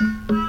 Bye.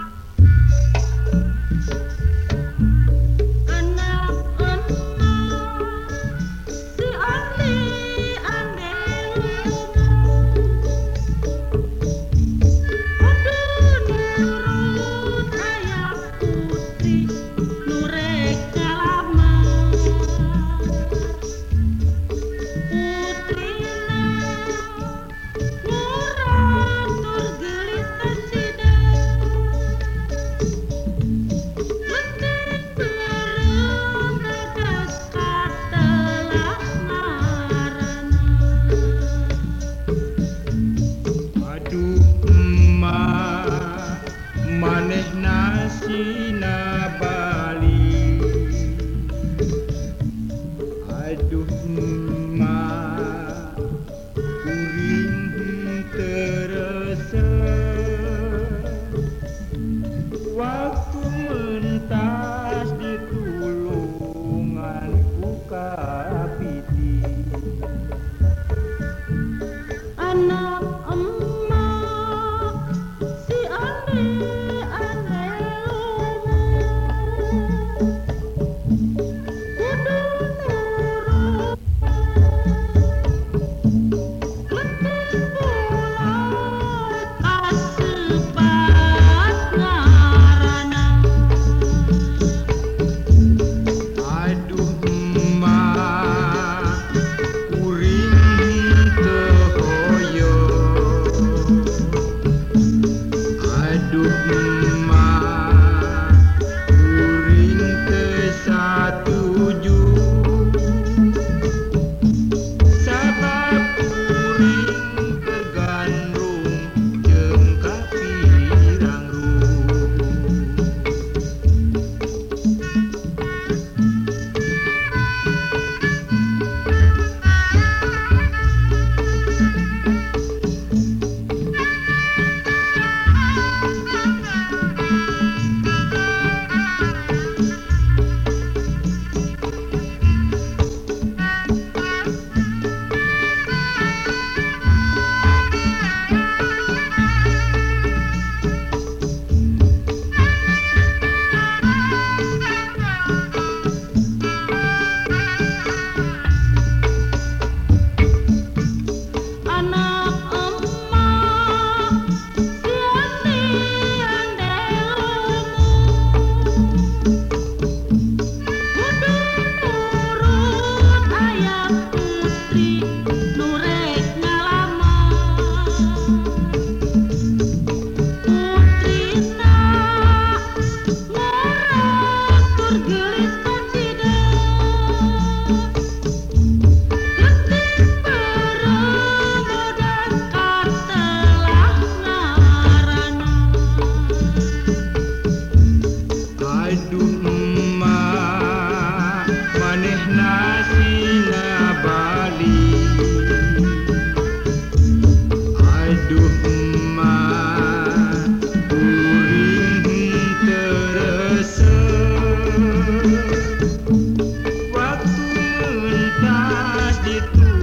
mais de tudo.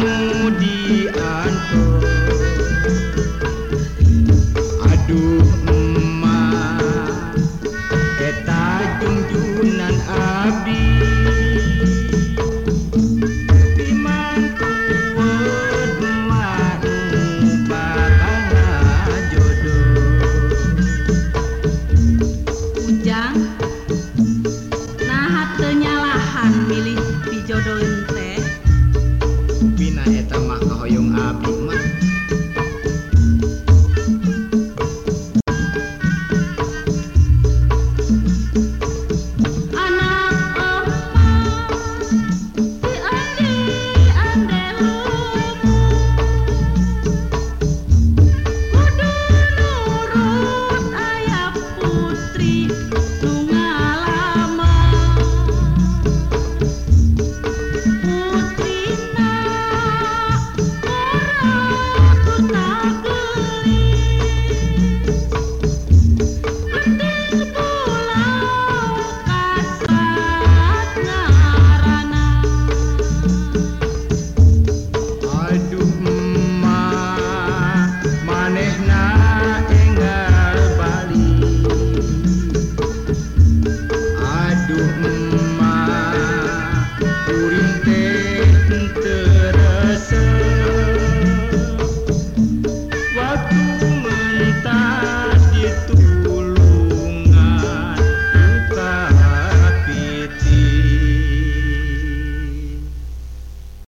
kemudian aduh Ujang.